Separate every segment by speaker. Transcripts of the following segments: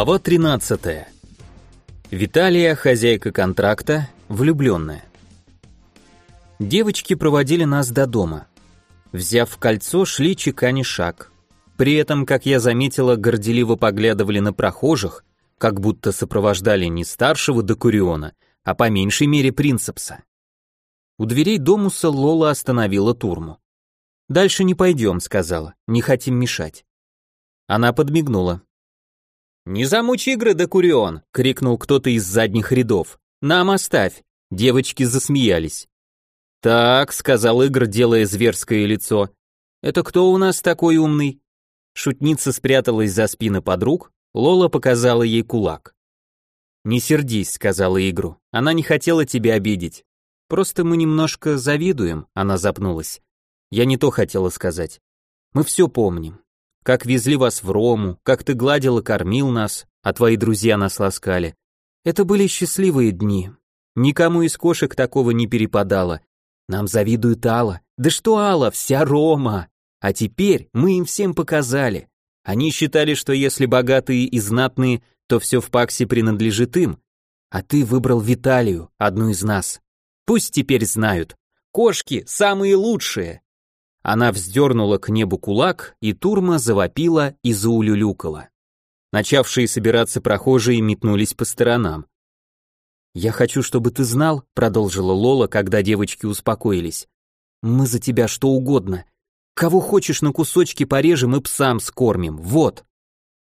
Speaker 1: Глава 13. Виталия, хозяйка контракта, влюбленная. Девочки проводили нас до дома. Взяв кольцо, шли чекани шаг. При этом, как я заметила, горделиво поглядывали на прохожих, как будто сопровождали не старшего Докуриона, а по меньшей мере принцепса. У дверей домуса Лола остановила Турму. «Дальше не пойдем», — сказала, — «не хотим мешать». Она подмигнула. «Не замучь игры, Докурион!» — крикнул кто-то из задних рядов. «Нам оставь!» Девочки засмеялись. «Так», — сказал Игорь, делая зверское лицо. «Это кто у нас такой умный?» Шутница спряталась за спины подруг, Лола показала ей кулак. «Не сердись», — сказала Игру. «Она не хотела тебя обидеть. Просто мы немножко завидуем», — она запнулась. «Я не то хотела сказать. Мы все помним. Как везли вас в Рому, как ты гладил и кормил нас, а твои друзья нас ласкали. Это были счастливые дни. Никому из кошек такого не перепадало. Нам завидует Алла. Да что Алла, вся Рома. А теперь мы им всем показали. Они считали, что если богатые и знатные, то все в Паксе принадлежит им. А ты выбрал Виталию, одну из нас. Пусть теперь знают. Кошки самые лучшие. Она вздернула к небу кулак, и турма завопила и заулюлюкала. Начавшие собираться прохожие метнулись по сторонам. «Я хочу, чтобы ты знал», — продолжила Лола, когда девочки успокоились. «Мы за тебя что угодно. Кого хочешь на кусочки порежем и псам скормим, вот».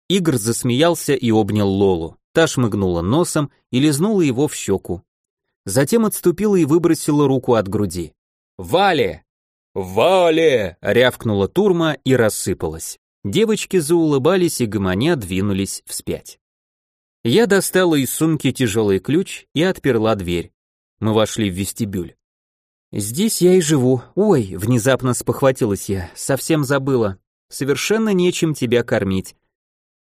Speaker 1: Игорь засмеялся и обнял Лолу. Та шмыгнула носом и лизнула его в щеку. Затем отступила и выбросила руку от груди. «Вале!» «Вале!» — рявкнула турма и рассыпалась. Девочки заулыбались и гомоня двинулись вспять. Я достала из сумки тяжелый ключ и отперла дверь. Мы вошли в вестибюль. «Здесь я и живу. Ой!» — внезапно спохватилась я. «Совсем забыла. Совершенно нечем тебя кормить.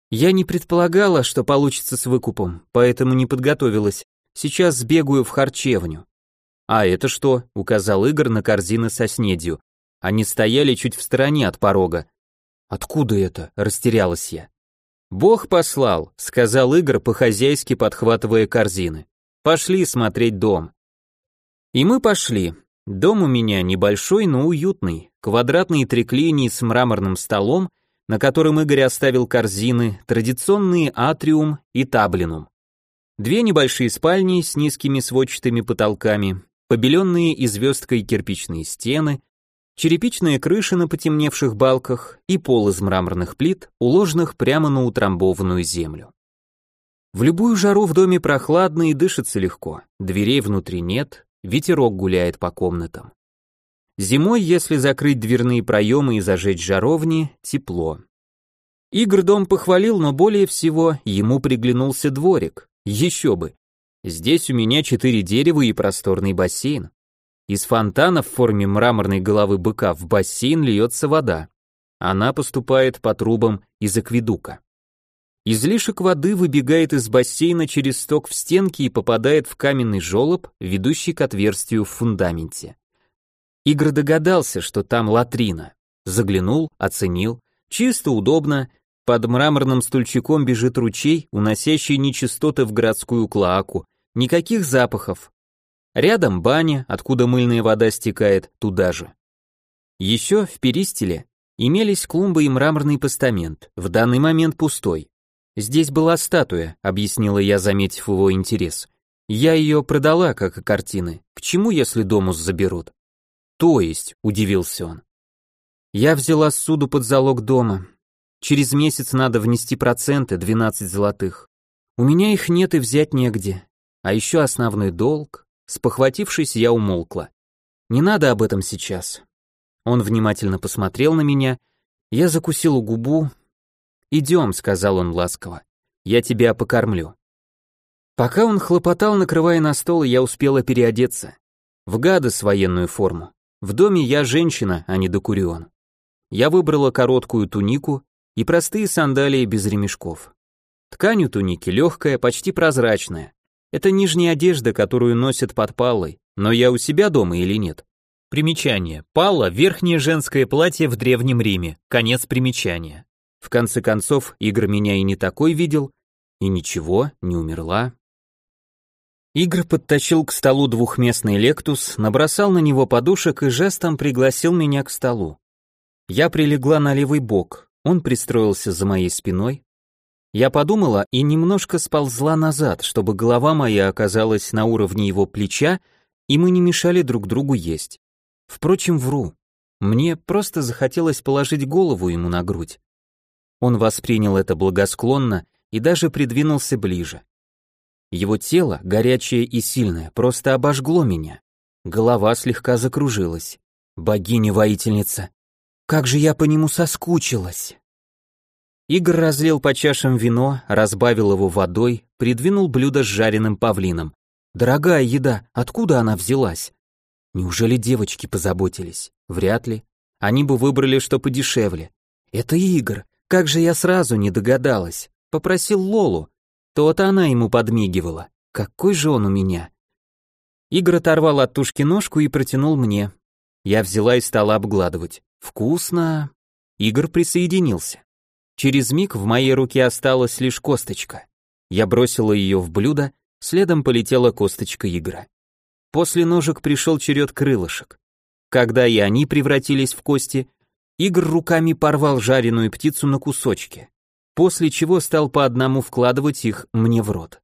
Speaker 1: Я не предполагала, что получится с выкупом, поэтому не подготовилась. Сейчас сбегаю в харчевню». «А это что?» — указал Игорь на корзины со снедью. Они стояли чуть в стороне от порога. «Откуда это?» — растерялась я. «Бог послал», — сказал Игорь, по-хозяйски подхватывая корзины. «Пошли смотреть дом». И мы пошли. Дом у меня небольшой, но уютный. Квадратные треклинии с мраморным столом, на котором Игорь оставил корзины, традиционные атриум и таблинум. Две небольшие спальни с низкими сводчатыми потолками, побеленные и звездкой кирпичные стены, черепичная крыша на потемневших балках и пол из мраморных плит, уложенных прямо на утрамбованную землю. В любую жару в доме прохладно и дышится легко, дверей внутри нет, ветерок гуляет по комнатам. Зимой, если закрыть дверные проемы и зажечь жаровни, тепло. Игорь дом похвалил, но более всего ему приглянулся дворик. Еще бы. Здесь у меня четыре дерева и просторный бассейн. Из фонтана в форме мраморной головы быка в бассейн льется вода. Она поступает по трубам из акведука. Излишек воды выбегает из бассейна через сток в стенке и попадает в каменный желоб, ведущий к отверстию в фундаменте. Игорь догадался, что там латрина. Заглянул, оценил. Чисто, удобно. Под мраморным стульчиком бежит ручей, уносящий нечистоты в городскую клоаку. Никаких запахов, Рядом баня, откуда мыльная вода стекает туда же. Еще в перистеле имелись клумбы и мраморный постамент, в данный момент пустой. Здесь была статуя, объяснила я, заметив его интерес. Я ее продала, как и картины. К чему, если домус заберут? То есть, удивился он. Я взяла суду под залог дома. Через месяц надо внести проценты, 12 золотых. У меня их нет и взять негде. А еще основной долг. Спохватившись, я умолкла. Не надо об этом сейчас. Он внимательно посмотрел на меня, я закусила губу. «Идем», — сказал он ласково, — «я тебя покормлю». Пока он хлопотал, накрывая на стол, я успела переодеться. В гады с военную форму. В доме я женщина, а не докурион. Я выбрала короткую тунику и простые сандалии без ремешков. Ткань у туники легкая, почти прозрачная. Это нижняя одежда, которую носят под паллой, но я у себя дома или нет? Примечание. Палла – верхнее женское платье в Древнем Риме. Конец примечания. В конце концов, Игорь меня и не такой видел. И ничего, не умерла. Игорь подтащил к столу двухместный лектус, набросал на него подушек и жестом пригласил меня к столу. Я прилегла на левый бок, он пристроился за моей спиной. Я подумала и немножко сползла назад, чтобы голова моя оказалась на уровне его плеча, и мы не мешали друг другу есть. Впрочем, вру. Мне просто захотелось положить голову ему на грудь. Он воспринял это благосклонно и даже придвинулся ближе. Его тело, горячее и сильное, просто обожгло меня. Голова слегка закружилась. Богиня-воительница. Как же я по нему соскучилась. Игорь разлил по чашам вино, разбавил его водой, придвинул блюдо с жареным павлином. Дорогая еда, откуда она взялась? Неужели девочки позаботились? Вряд ли. Они бы выбрали что подешевле. Это Игорь. Как же я сразу не догадалась. Попросил Лолу. То-то она ему подмигивала. Какой же он у меня. Игорь оторвал от тушки ножку и протянул мне. Я взяла и стала обгладывать. Вкусно. Игорь присоединился. Через миг в моей руке осталась лишь косточка. Я бросила ее в блюдо, следом полетела косточка Игра. После ножек пришел черед крылышек. Когда и они превратились в кости, Игорь руками порвал жареную птицу на кусочки, после чего стал по одному вкладывать их мне в рот.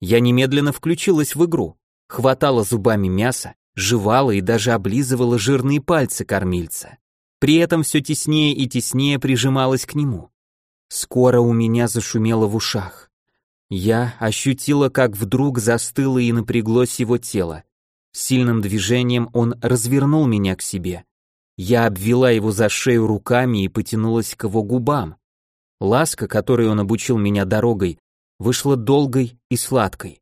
Speaker 1: Я немедленно включилась в игру, хватала зубами мясо, жевала и даже облизывала жирные пальцы кормильца. При этом все теснее и теснее прижималась к нему. Скоро у меня зашумело в ушах. Я ощутила, как вдруг застыло и напряглось его тело. Сильным движением он развернул меня к себе, я обвела его за шею руками и потянулась к его губам. Ласка, которой он обучил меня дорогой, вышла долгой и сладкой.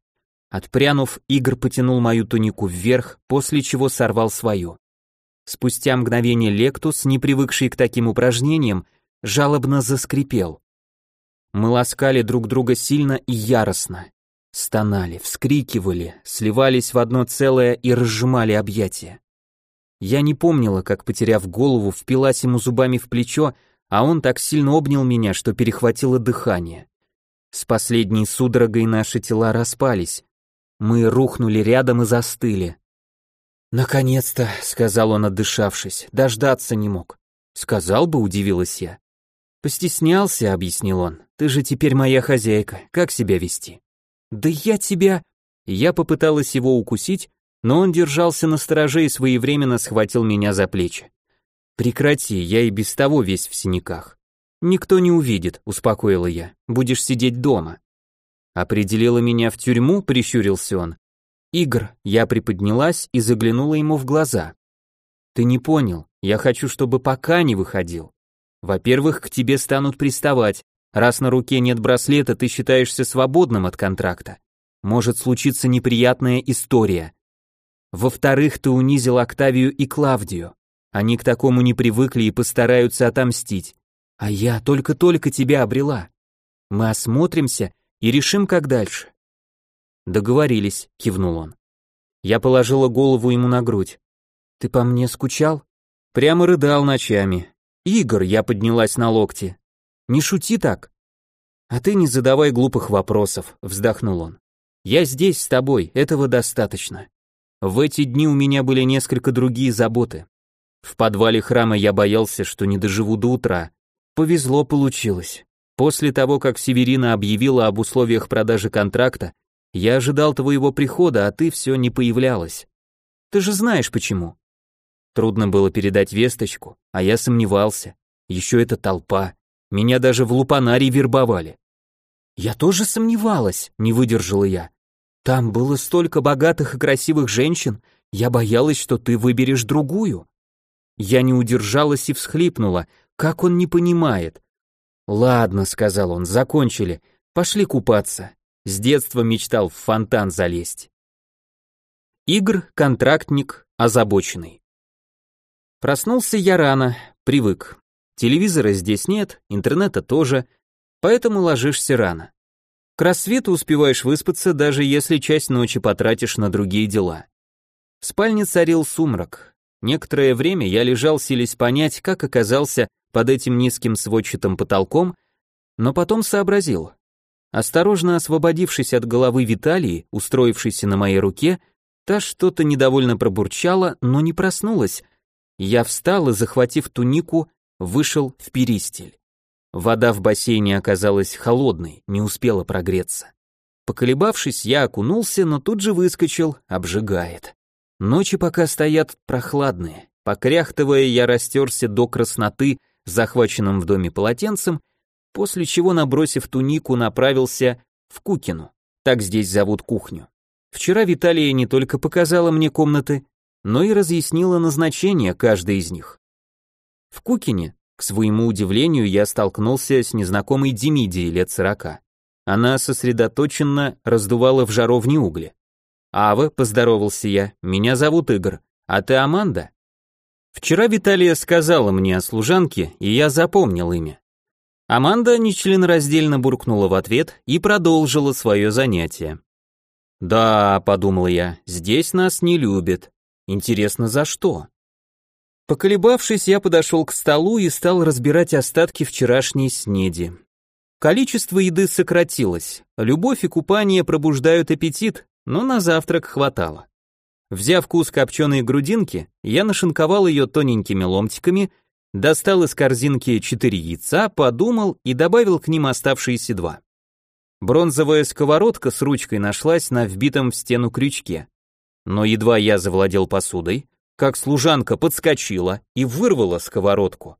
Speaker 1: Отпрянув, Игорь потянул мою тунику вверх, после чего сорвал свою. Спустя мгновение Лектус, не привыкший к таким упражнениям, жалобно заскрипел. Мы ласкали друг друга сильно и яростно. Стонали, вскрикивали, сливались в одно целое и разжимали объятия. Я не помнила, как, потеряв голову, впилась ему зубами в плечо, а он так сильно обнял меня, что перехватило дыхание. С последней судорогой наши тела распались. Мы рухнули рядом и застыли. «Наконец-то», — сказал он, отдышавшись, — «дождаться не мог». «Сказал бы», — удивилась я. «Постеснялся», — объяснил он. «Ты же теперь моя хозяйка, как себя вести?» «Да я тебя...» Я попыталась его укусить, но он держался на стороже и своевременно схватил меня за плечи. «Прекрати, я и без того весь в синяках». «Никто не увидит», — успокоила я, — «будешь сидеть дома». «Определила меня в тюрьму?» — прищурился он. «Игр», — я приподнялась и заглянула ему в глаза. «Ты не понял, я хочу, чтобы пока не выходил. Во-первых, к тебе станут приставать. Раз на руке нет браслета, ты считаешься свободным от контракта. Может случиться неприятная история. Во-вторых, ты унизил Октавию и Клавдию. Они к такому не привыкли и постараются отомстить. А я только-только тебя обрела. Мы осмотримся и решим, как дальше. Договорились, кивнул он. Я положила голову ему на грудь. Ты по мне скучал? Прямо рыдал ночами. Игорь, я поднялась на локти. Не шути так. А ты не задавай глупых вопросов, вздохнул он. Я здесь с тобой, этого достаточно. В эти дни у меня были несколько другие заботы. В подвале храма я боялся, что не доживу до утра. Повезло получилось. После того, как Северина объявила об условиях продажи контракта, я ожидал твоего прихода, а ты все не появлялась. Ты же знаешь почему. Трудно было передать весточку, а я сомневался. Еще эта толпа. Меня даже в лупанаре вербовали. Я тоже сомневалась, не выдержала я. Там было столько богатых и красивых женщин, я боялась, что ты выберешь другую. Я не удержалась и всхлипнула, как он не понимает. Ладно, сказал он, закончили, пошли купаться. С детства мечтал в фонтан залезть. Игр, контрактник, озабоченный. Проснулся я рано, привык. Телевизора здесь нет, интернета тоже, поэтому ложишься рано. К рассвету успеваешь выспаться, даже если часть ночи потратишь на другие дела. В спальне царил сумрак. Некоторое время я лежал, силясь понять, как оказался под этим низким сводчатым потолком, но потом сообразил. Осторожно освободившись от головы Виталии, устроившейся на моей руке, та что-то недовольно пробурчала, но не проснулась. Я встал и, захватив тунику, вышел в перистель. Вода в бассейне оказалась холодной, не успела прогреться. Поколебавшись, я окунулся, но тут же выскочил, обжигает. Ночи пока стоят прохладные. Покряхтывая, я растерся до красноты, захваченным в доме полотенцем, после чего, набросив тунику, направился в Кукину. Так здесь зовут кухню. Вчера Виталия не только показала мне комнаты, но и разъяснила назначение каждой из них. В Кукине, к своему удивлению, я столкнулся с незнакомой Демидией лет сорока. Она сосредоточенно раздувала в жаровне угли. «Ава», — поздоровался я, — «меня зовут Игорь, а ты Аманда?» Вчера Виталия сказала мне о служанке, и я запомнил имя. Аманда нечленораздельно буркнула в ответ и продолжила свое занятие. «Да», — подумал я, — «здесь нас не любят. Интересно, за что?» Поколебавшись, я подошел к столу и стал разбирать остатки вчерашней снеди. Количество еды сократилось, любовь и купание пробуждают аппетит, но на завтрак хватало. Взяв кус копченой грудинки, я нашинковал ее тоненькими ломтиками, достал из корзинки четыре яйца, подумал и добавил к ним оставшиеся два. Бронзовая сковородка с ручкой нашлась на вбитом в стену крючке. Но едва я завладел посудой, как служанка подскочила и вырвала сковородку.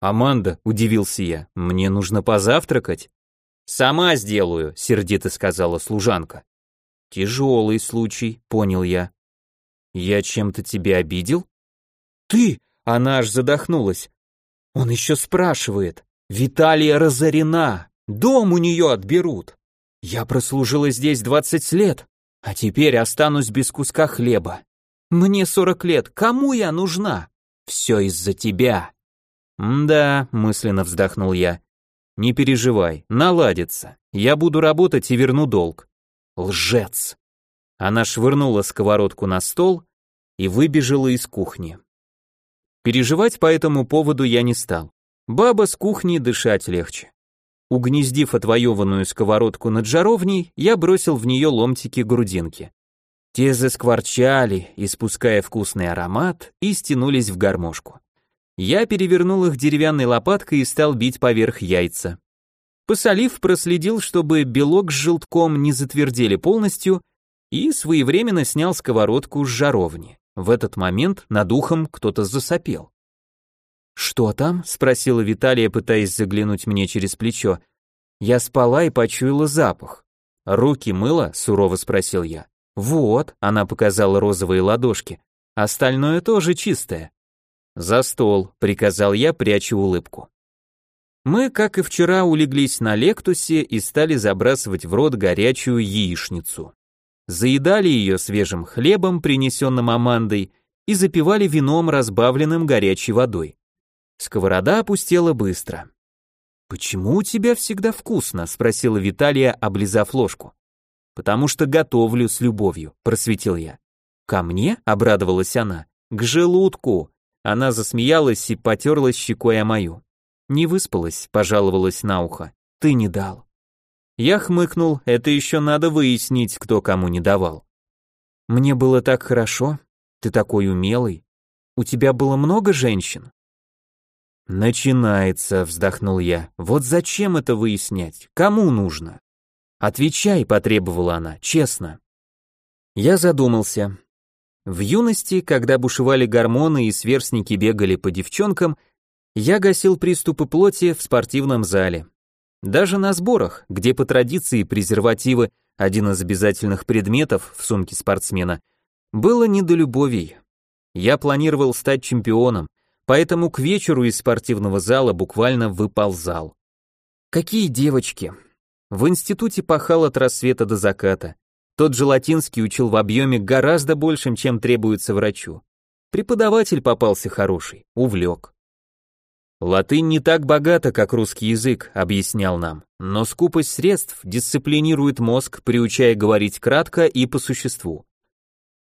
Speaker 1: «Аманда», — удивился я, — «мне нужно позавтракать». «Сама сделаю», — сердито сказала служанка. «Тяжелый случай», — понял я. «Я чем-то тебя обидел?» «Ты!» — она аж задохнулась. «Он еще спрашивает. Виталия разорена. Дом у нее отберут. Я прослужила здесь двадцать лет, а теперь останусь без куска хлеба. Мне сорок лет, кому я нужна? Все из-за тебя». «Да», — мысленно вздохнул я. «Не переживай, наладится. Я буду работать и верну долг». «Лжец!» Она швырнула сковородку на стол и выбежала из кухни. Переживать по этому поводу я не стал. Баба с кухни дышать легче. Угнездив отвоеванную сковородку над жаровней, я бросил в нее ломтики грудинки. Те заскворчали, испуская вкусный аромат, и стянулись в гармошку. Я перевернул их деревянной лопаткой и стал бить поверх яйца. Посолив, проследил, чтобы белок с желтком не затвердели полностью, и своевременно снял сковородку с жаровни. В этот момент над ухом кто-то засопел. «Что там?» — спросила Виталия, пытаясь заглянуть мне через плечо. Я спала и почуяла запах. «Руки мыла?» — сурово спросил я. «Вот», — она показала розовые ладошки. «Остальное тоже чистое». «За стол», — приказал я, пряча улыбку. Мы, как и вчера, улеглись на лектусе и стали забрасывать в рот горячую яичницу заедали ее свежим хлебом, принесенным Амандой, и запивали вином, разбавленным горячей водой. Сковорода опустела быстро. «Почему у тебя всегда вкусно?» — спросила Виталия, облизав ложку. «Потому что готовлю с любовью», — просветил я. «Ко мне?» — обрадовалась она. «К желудку!» Она засмеялась и потерлась щекой о мою. «Не выспалась», — пожаловалась на ухо. «Ты не дал». Я хмыкнул, это еще надо выяснить, кто кому не давал. Мне было так хорошо, ты такой умелый. У тебя было много женщин? Начинается, вздохнул я. Вот зачем это выяснять? Кому нужно? Отвечай, потребовала она, честно. Я задумался. В юности, когда бушевали гормоны и сверстники бегали по девчонкам, я гасил приступы плоти в спортивном зале. Даже на сборах, где по традиции презервативы – один из обязательных предметов в сумке спортсмена, было не до любовей. Я планировал стать чемпионом, поэтому к вечеру из спортивного зала буквально выползал. Какие девочки! В институте пахал от рассвета до заката. Тот же латинский учил в объеме гораздо большим, чем требуется врачу. Преподаватель попался хороший, увлек. Латынь не так богата, как русский язык, объяснял нам, но скупость средств дисциплинирует мозг, приучая говорить кратко и по существу.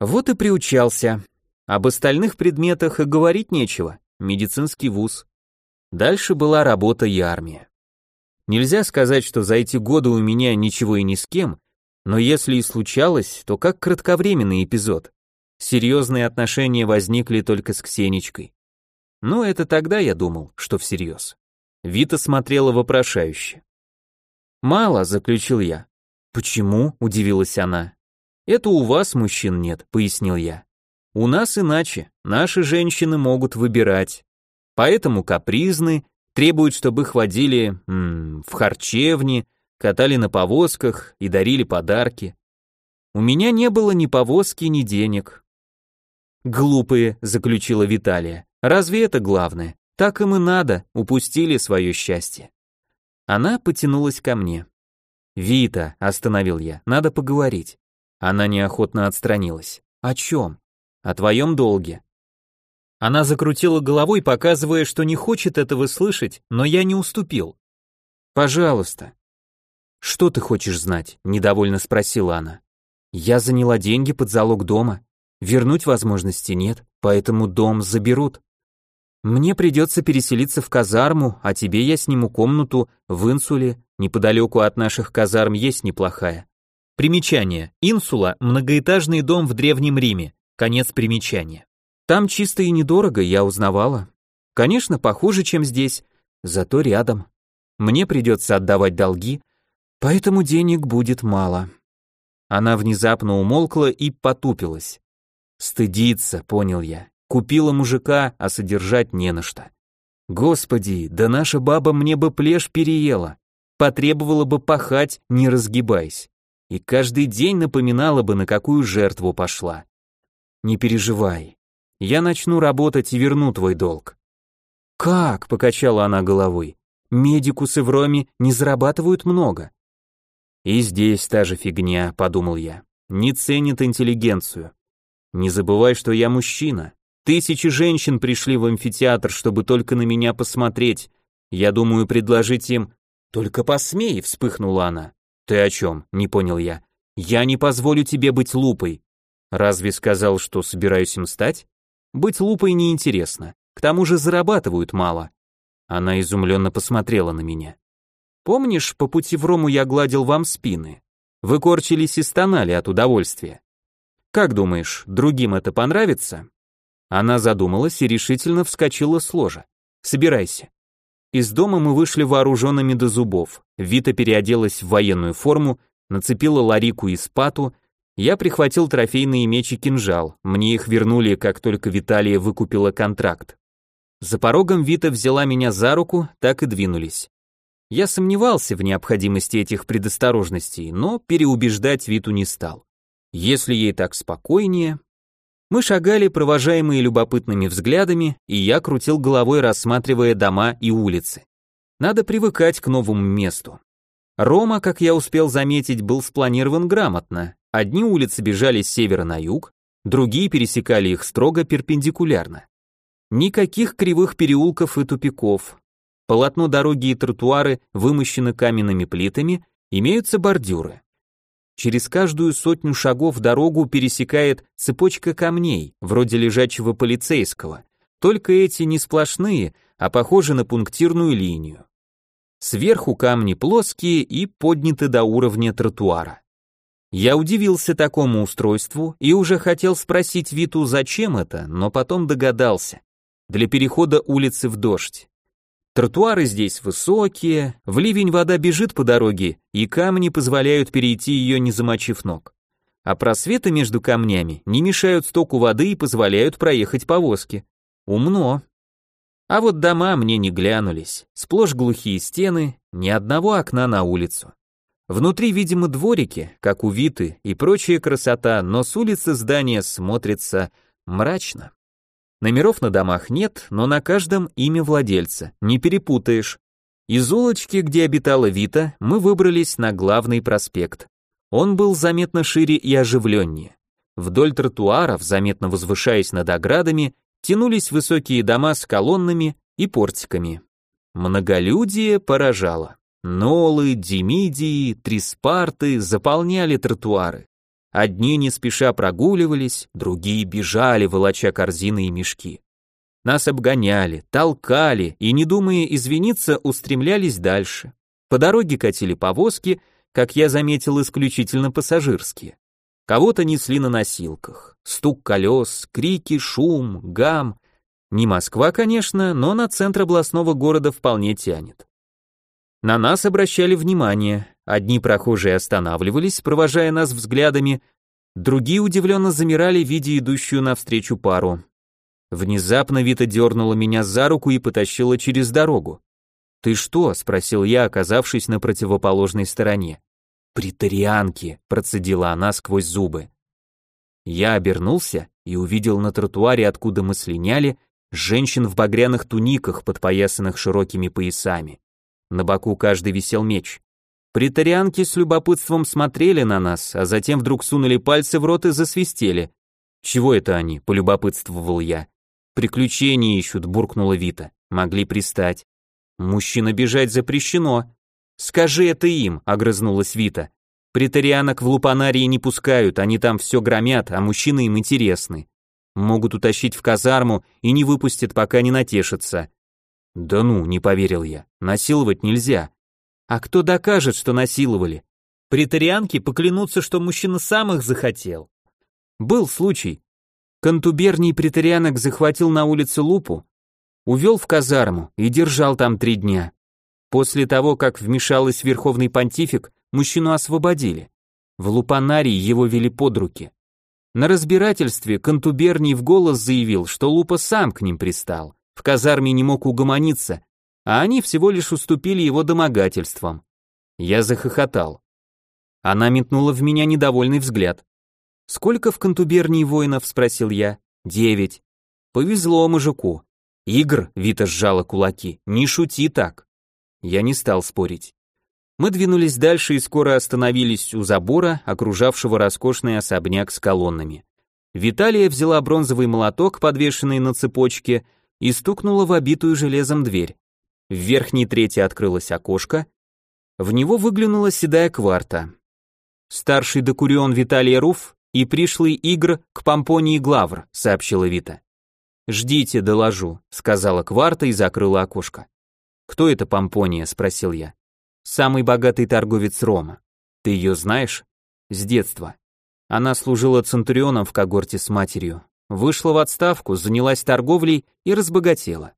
Speaker 1: Вот и приучался. Об остальных предметах и говорить нечего. Медицинский вуз. Дальше была работа и армия. Нельзя сказать, что за эти годы у меня ничего и ни с кем, но если и случалось, то как кратковременный эпизод. Серьезные отношения возникли только с Ксенечкой. Но это тогда я думал, что всерьез. Вита смотрела вопрошающе. «Мало», — заключил я. «Почему?» — удивилась она. «Это у вас мужчин нет», — пояснил я. «У нас иначе, наши женщины могут выбирать. Поэтому капризны, требуют, чтобы их водили м -м, в харчевни, катали на повозках и дарили подарки. У меня не было ни повозки, ни денег. Глупые, заключила Виталия. Разве это главное? Так им и надо, упустили свое счастье. Она потянулась ко мне. «Вита», — остановил я, — «надо поговорить». Она неохотно отстранилась. «О чем?» «О твоем долге». Она закрутила головой, показывая, что не хочет этого слышать, но я не уступил. «Пожалуйста». «Что ты хочешь знать?» – недовольно спросила она. «Я заняла деньги под залог дома. Вернуть возможности нет, поэтому дом заберут. Мне придется переселиться в казарму, а тебе я сниму комнату в Инсуле, неподалеку от наших казарм есть неплохая. Примечание. Инсула – многоэтажный дом в Древнем Риме. Конец примечания. Там чисто и недорого, я узнавала. Конечно, похуже, чем здесь, зато рядом. Мне придется отдавать долги, поэтому денег будет мало. Она внезапно умолкла и потупилась. Стыдиться, понял я. Купила мужика, а содержать не на что. Господи, да наша баба мне бы плешь переела. Потребовала бы пахать, не разгибаясь. И каждый день напоминала бы, на какую жертву пошла. Не переживай, я начну работать и верну твой долг». «Как?» — покачала она головой. «Медикусы в Роме не зарабатывают много». «И здесь та же фигня», — подумал я. «Не ценят интеллигенцию. Не забывай, что я мужчина. Тысячи женщин пришли в амфитеатр, чтобы только на меня посмотреть. Я думаю предложить им...» «Только посмей!» — вспыхнула она. «Ты о чем?» — не понял я. «Я не позволю тебе быть лупой». «Разве сказал, что собираюсь им стать?» Быть лупой неинтересно. К тому же зарабатывают мало. Она изумленно посмотрела на меня. Помнишь, по пути в Рому я гладил вам спины? Вы корчились и стонали от удовольствия. Как думаешь, другим это понравится? Она задумалась и решительно вскочила с ложа. Собирайся. Из дома мы вышли вооруженными до зубов. Вита переоделась в военную форму, нацепила ларику и спату, я прихватил трофейные меч и кинжал, мне их вернули, как только Виталия выкупила контракт. За порогом Вита взяла меня за руку, так и двинулись. Я сомневался в необходимости этих предосторожностей, но переубеждать Виту не стал. Если ей так спокойнее... Мы шагали, провожаемые любопытными взглядами, и я крутил головой, рассматривая дома и улицы. Надо привыкать к новому месту. Рома, как я успел заметить, был спланирован грамотно. Одни улицы бежали с севера на юг, другие пересекали их строго перпендикулярно. Никаких кривых переулков и тупиков. Полотно дороги и тротуары вымощены каменными плитами, имеются бордюры. Через каждую сотню шагов дорогу пересекает цепочка камней, вроде лежачего полицейского, только эти не сплошные, а похожи на пунктирную линию. Сверху камни плоские и подняты до уровня тротуара. Я удивился такому устройству и уже хотел спросить Виту, зачем это, но потом догадался. Для перехода улицы в дождь. Тротуары здесь высокие, в ливень вода бежит по дороге, и камни позволяют перейти ее, не замочив ног. А просветы между камнями не мешают стоку воды и позволяют проехать повозки. Умно. А вот дома мне не глянулись. Сплошь глухие стены, ни одного окна на улицу. Внутри, видимо, дворики, как у Виты, и прочая красота, но с улицы здания смотрится мрачно. Номеров на домах нет, но на каждом имя владельца, не перепутаешь. Из улочки, где обитала Вита, мы выбрались на главный проспект. Он был заметно шире и оживленнее. Вдоль тротуаров, заметно возвышаясь над оградами, тянулись высокие дома с колоннами и портиками. Многолюдие поражало. Нолы, Демидии, Триспарты заполняли тротуары. Одни не спеша прогуливались, другие бежали, волоча корзины и мешки. Нас обгоняли, толкали и, не думая извиниться, устремлялись дальше. По дороге катили повозки, как я заметил, исключительно пассажирские. Кого-то несли на носилках. Стук колес, крики, шум, гам. Не Москва, конечно, но на центр областного города вполне тянет. На нас обращали внимание. Одни прохожие останавливались, провожая нас взглядами, другие удивленно замирали, видя идущую навстречу пару. Внезапно Вита дернула меня за руку и потащила через дорогу. «Ты что?» — спросил я, оказавшись на противоположной стороне. «Притарианки», — процедила она сквозь зубы. Я обернулся и увидел на тротуаре, откуда мы слиняли, женщин в багряных туниках, подпоясанных широкими поясами. На боку каждый висел меч. Притарианки с любопытством смотрели на нас, а затем вдруг сунули пальцы в рот и засвистели. «Чего это они?» — полюбопытствовал я. «Приключения ищут», — буркнула Вита. «Могли пристать». «Мужчина бежать запрещено». «Скажи это им», — огрызнулась Вита. «Притарианок в лупанарии не пускают, они там все громят, а мужчины им интересны. Могут утащить в казарму и не выпустят, пока не натешатся». «Да ну», — не поверил я, — «насиловать нельзя». «А кто докажет, что насиловали?» Притарианки поклянутся, что мужчина сам их захотел. Был случай. Контуберний притарианок захватил на улице лупу, увел в казарму и держал там три дня. После того, как вмешалась верховный понтифик, мужчину освободили. В лупанарии его вели под руки. На разбирательстве контуберний в голос заявил, что Лупа сам к ним пристал, в казарме не мог угомониться, а они всего лишь уступили его домогательствам. Я захохотал. Она метнула в меня недовольный взгляд. «Сколько в контубернии воинов?» — спросил я. «Девять». «Повезло мужику». «Игр», — Вита сжала кулаки, — «не шути так». Я не стал спорить. Мы двинулись дальше и скоро остановились у забора, окружавшего роскошный особняк с колоннами. Виталия взяла бронзовый молоток, подвешенный на цепочке, и стукнула в обитую железом дверь. В верхней трети открылось окошко, в него выглянула седая кварта. Старший докурион Виталий Руф и пришлый Игр к Помпонии Главр», — сообщила Вита. «Ждите, доложу», — сказала Кварта и закрыла окошко. «Кто это Помпония?» — спросил я. «Самый богатый торговец Рома. Ты ее знаешь?» «С детства. Она служила центурионом в когорте с матерью. Вышла в отставку, занялась торговлей и разбогатела».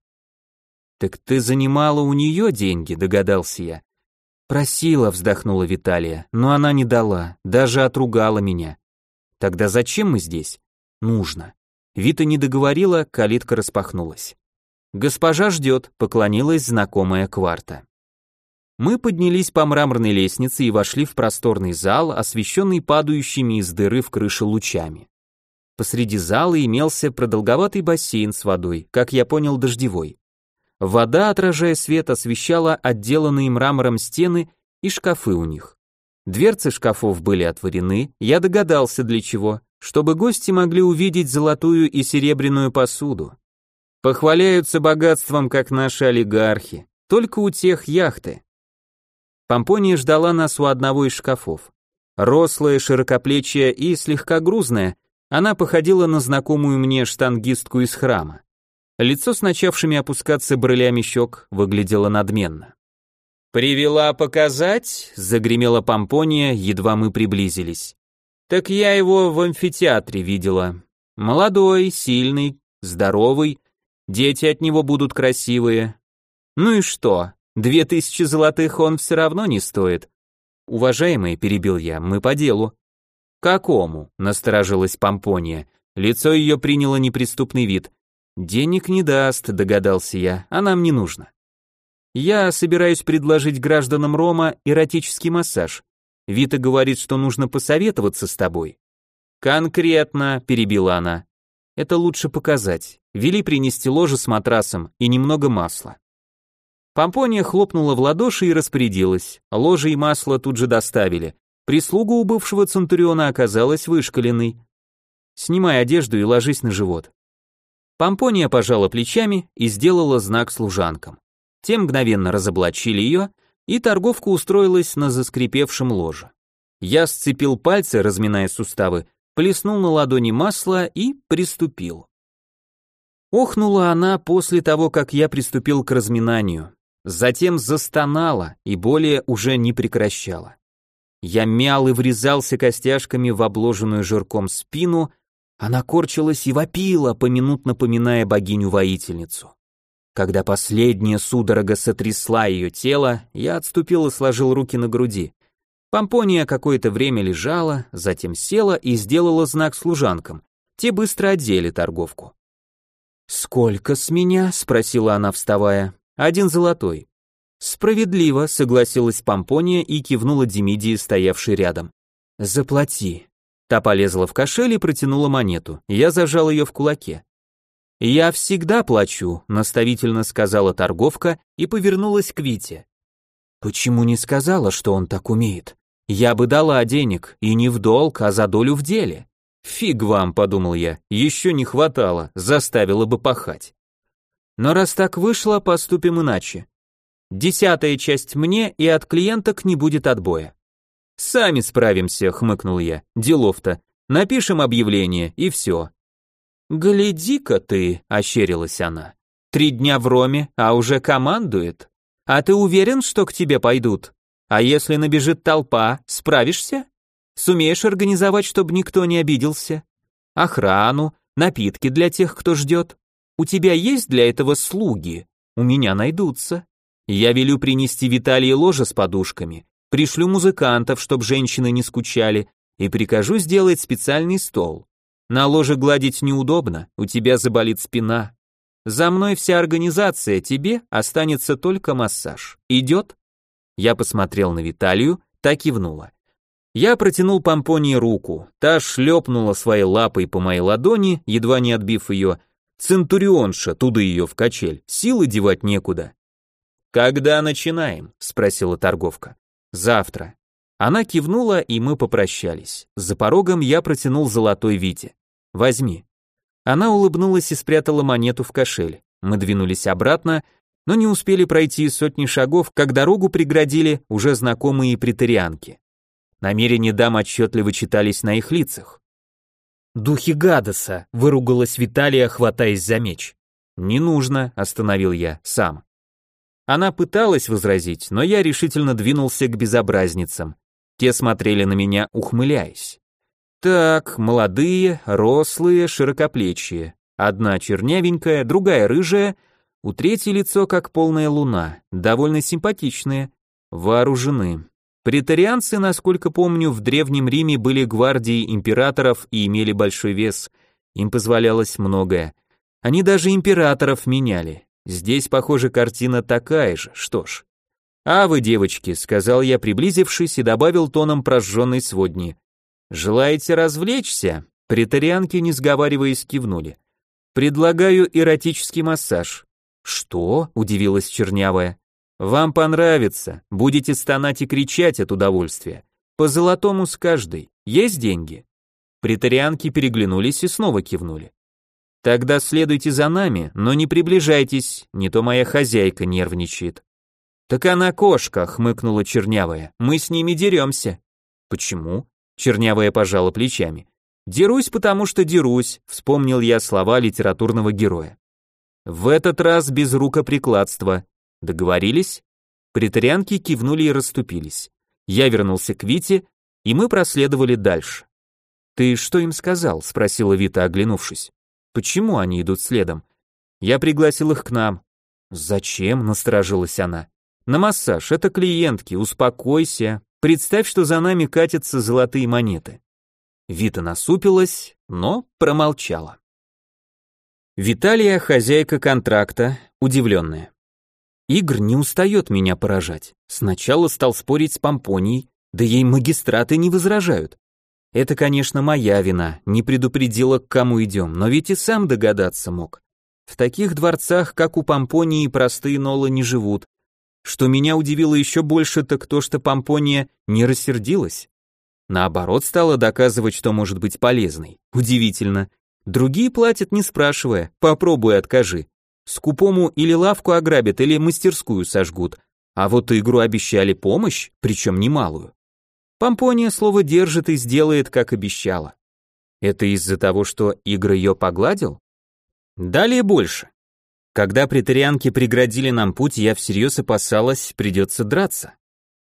Speaker 1: «Так ты занимала у нее деньги», — догадался я. «Просила», — вздохнула Виталия, — «но она не дала, даже отругала меня. Тогда зачем мы здесь? Нужно. Вита не договорила, калитка распахнулась. Госпожа ждет, поклонилась знакомая кварта. Мы поднялись по мраморной лестнице и вошли в просторный зал, освещенный падающими из дыры в крыше лучами. Посреди зала имелся продолговатый бассейн с водой, как я понял, дождевой. Вода, отражая свет, освещала отделанные мрамором стены и шкафы у них. Дверцы шкафов были отворены, я догадался для чего, чтобы гости могли увидеть золотую и серебряную посуду. Похваляются богатством, как наши олигархи, только у тех яхты. Помпония ждала нас у одного из шкафов. Рослая, широкоплечья и слегка грузная, она походила на знакомую мне штангистку из храма. Лицо с начавшими опускаться брылями щек выглядело надменно. «Привела показать?» — загремела Помпония, едва мы приблизились. «Так я его в амфитеатре видела. Молодой, сильный, здоровый, дети от него будут красивые. Ну и что, две тысячи золотых он все равно не стоит». «Уважаемый», — перебил я, — «мы по делу». «Какому?» — насторожилась Помпония. Лицо ее приняло неприступный вид. «Денег не даст», — догадался я, — «а нам не нужно». Я собираюсь предложить гражданам Рома эротический массаж. Вита говорит, что нужно посоветоваться с тобой. Конкретно, перебила она. Это лучше показать. Вели принести ложе с матрасом и немного масла. Помпония хлопнула в ладоши и распорядилась. Ложе и масло тут же доставили. Прислуга у бывшего Центуриона оказалась вышкаленной. Снимай одежду и ложись на живот. Помпония пожала плечами и сделала знак служанкам. Те мгновенно разоблачили ее, и торговка устроилась на заскрипевшем ложе. Я сцепил пальцы, разминая суставы, плеснул на ладони масло и приступил. Охнула она после того, как я приступил к разминанию. затем застонала и более уже не прекращала. Я мял и врезался костяшками в обложенную жирком спину, она корчилась и вопила, поминутно поминая богиню-воительницу. Когда последняя судорога сотрясла ее тело, я отступил и сложил руки на груди. Помпония какое-то время лежала, затем села и сделала знак служанкам. Те быстро одели торговку. «Сколько с меня?» — спросила она, вставая. «Один золотой». «Справедливо», — согласилась Помпония и кивнула Демидии, стоявшей рядом. «Заплати». Та полезла в кошель и протянула монету. Я зажал ее в кулаке. «Я всегда плачу», — наставительно сказала торговка и повернулась к Вите. «Почему не сказала, что он так умеет? Я бы дала денег, и не в долг, а за долю в деле». «Фиг вам», — подумал я, — «еще не хватало, заставила бы пахать». Но раз так вышло, поступим иначе. Десятая часть мне, и от клиенток не будет отбоя. Сами справимся, хмыкнул я. Делов-то. Напишем объявление, и все. Гляди-ка ты, ощерилась она. Три дня в Роме, а уже командует. А ты уверен, что к тебе пойдут? А если набежит толпа, справишься? Сумеешь организовать, чтобы никто не обиделся? Охрану, напитки для тех, кто ждет? У тебя есть для этого слуги? У меня найдутся. Я велю принести Виталии ложе с подушками, пришлю музыкантов, чтоб женщины не скучали, и прикажу сделать специальный стол. На ложе гладить неудобно, у тебя заболит спина. За мной вся организация, тебе останется только массаж. Идет? Я посмотрел на Виталию, та кивнула. Я протянул помпонии руку, та шлепнула своей лапой по моей ладони, едва не отбив ее. Центурионша, туда ее в качель, силы девать некуда. «Когда начинаем?» — спросила торговка. «Завтра». Она кивнула, и мы попрощались. За порогом я протянул золотой Вите. «Возьми». Она улыбнулась и спрятала монету в кошель. Мы двинулись обратно, но не успели пройти сотни шагов, как дорогу преградили уже знакомые претарианки. Намерения дам отчетливо читались на их лицах. «Духи Гадоса!» — выругалась Виталия, хватаясь за меч. «Не нужно», — остановил я, сам. Она пыталась возразить, но я решительно двинулся к безобразницам. Те смотрели на меня, ухмыляясь. Так, молодые, рослые, широкоплечие. Одна чернявенькая, другая рыжая, у третьей лицо как полная луна, довольно симпатичные, вооружены. Претарианцы, насколько помню, в Древнем Риме были гвардией императоров и имели большой вес, им позволялось многое. Они даже императоров меняли, Здесь, похоже, картина такая же, что ж. «А вы, девочки», — сказал я, приблизившись, и добавил тоном прожженной сводни. «Желаете развлечься?» Притарианки, не сговариваясь, кивнули. «Предлагаю эротический массаж». «Что?» — удивилась Чернявая. «Вам понравится, будете стонать и кричать от удовольствия. По золотому с каждой. Есть деньги?» Притарианки переглянулись и снова кивнули. Тогда следуйте за нами, но не приближайтесь, не то моя хозяйка нервничает. Так она кошка, хмыкнула чернявая. Мы с ними деремся. Почему? Чернявая пожала плечами. Дерусь, потому что дерусь, вспомнил я слова литературного героя. В этот раз без рукоприкладства. Договорились? Притарианки кивнули и расступились. Я вернулся к Вите, и мы проследовали дальше. «Ты что им сказал?» — спросила Вита, оглянувшись. Почему они идут следом? Я пригласил их к нам. Зачем? Насторожилась она. На массаж, это клиентки, успокойся. Представь, что за нами катятся золотые монеты. Вита насупилась, но промолчала. Виталия, хозяйка контракта, удивленная. Игр не устает меня поражать. Сначала стал спорить с Помпонией, да ей магистраты не возражают. Это, конечно, моя вина, не предупредила, к кому идем, но ведь и сам догадаться мог. В таких дворцах, как у Помпонии, простые нолы не живут. Что меня удивило еще больше, так то, что Помпония не рассердилась. Наоборот, стала доказывать, что может быть полезной. Удивительно. Другие платят, не спрашивая, попробуй откажи. Скупому или лавку ограбят, или мастерскую сожгут. А вот игру обещали помощь, причем немалую. Помпония слово держит и сделает, как обещала. Это из-за того, что Игр ее погладил? Далее больше. Когда претарианки преградили нам путь, я всерьез опасалась, придется драться.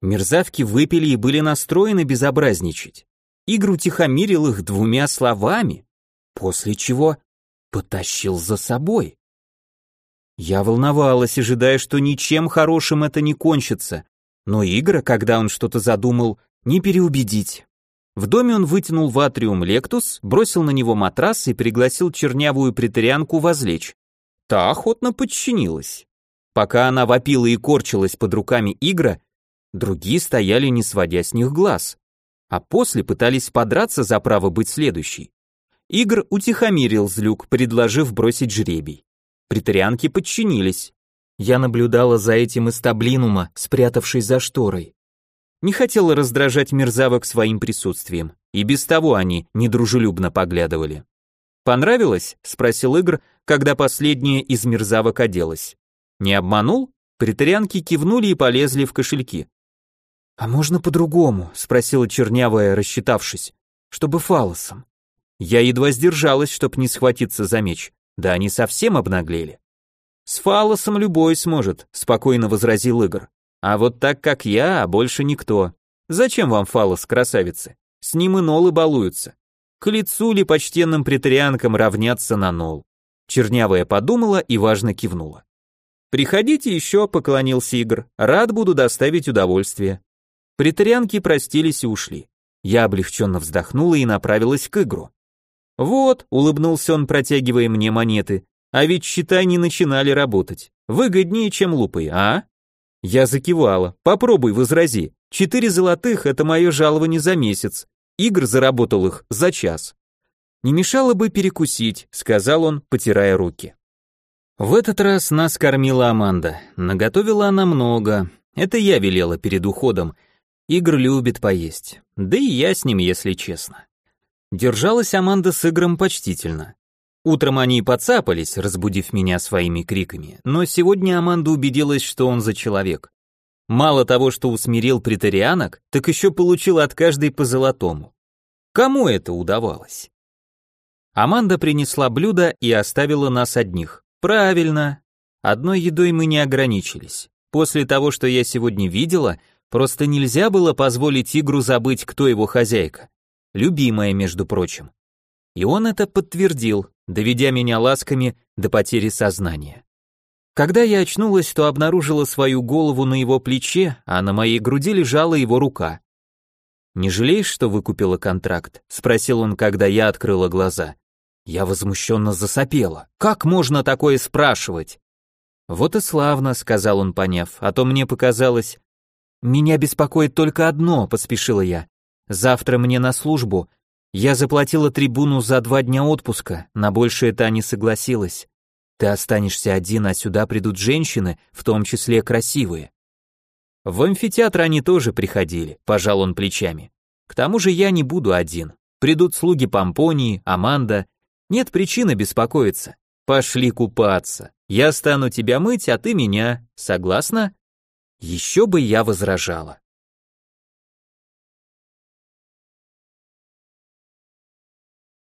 Speaker 1: Мерзавки выпили и были настроены безобразничать. Игру утихомирил их двумя словами, после чего потащил за собой. Я волновалась, ожидая, что ничем хорошим это не кончится, но Игра, когда он что-то задумал, не переубедить. В доме он вытянул в атриум Лектус, бросил на него матрас и пригласил чернявую претарианку возлечь. Та охотно подчинилась. Пока она вопила и корчилась под руками Игра, другие стояли, не сводя с них глаз. А после пытались подраться за право быть следующей. Игр утихомирил злюк, предложив бросить жребий. Притарианки подчинились. Я наблюдала за этим из таблинума, спрятавшись за шторой. Не хотела раздражать мерзавок своим присутствием, и без того они недружелюбно поглядывали. «Понравилось?» — спросил Игр, когда последняя из мерзавок оделась. «Не обманул?» Притарианки кивнули и полезли в кошельки. «А можно по-другому?» — спросила чернявая, рассчитавшись. «Чтобы фалосом». Я едва сдержалась, чтоб не схватиться за меч. Да они совсем обнаглели. С фалосом любой сможет, спокойно возразил Игорь. А вот так как я, больше никто. Зачем вам фалос, красавицы? С ним и нолы балуются. К лицу ли почтенным претарианкам равняться на нол? Чернявая подумала и важно кивнула. «Приходите еще», — поклонился Игорь, — «рад буду доставить удовольствие». Претарианки простились и ушли. Я облегченно вздохнула и направилась к Игру. «Вот», — улыбнулся он, протягивая мне монеты, «а ведь счета не начинали работать. Выгоднее, чем лупой, а?» Я закивала. «Попробуй, возрази. Четыре золотых — это мое жалование за месяц. Игр заработал их за час». «Не мешало бы перекусить», — сказал он, потирая руки. В этот раз нас кормила Аманда. Наготовила она много. Это я велела перед уходом. Игр любит поесть. Да и я с ним, если честно. Держалась Аманда с Игром почтительно. Утром они и подцапались, разбудив меня своими криками, но сегодня Аманда убедилась, что он за человек. Мало того, что усмирил претарианок, так еще получил от каждой по золотому. Кому это удавалось? Аманда принесла блюдо и оставила нас одних. Правильно. Одной едой мы не ограничились. После того, что я сегодня видела, просто нельзя было позволить Игру забыть, кто его хозяйка любимая, между прочим. И он это подтвердил, доведя меня ласками до потери сознания. Когда я очнулась, то обнаружила свою голову на его плече, а на моей груди лежала его рука. «Не жалеешь, что выкупила контракт?» — спросил он, когда я открыла глаза. Я возмущенно засопела. «Как можно такое спрашивать?» «Вот и славно», — сказал он, поняв, а то мне показалось... «Меня беспокоит только одно», — поспешила я. Завтра мне на службу. Я заплатила трибуну за два дня отпуска, на большее та не согласилась. Ты останешься один, а сюда придут женщины, в том числе красивые. В амфитеатр они тоже приходили, пожал он плечами. К тому же я не буду один. Придут слуги Помпонии, Аманда. Нет причины беспокоиться. Пошли купаться. Я стану тебя мыть, а ты меня. Согласна? Еще бы я возражала.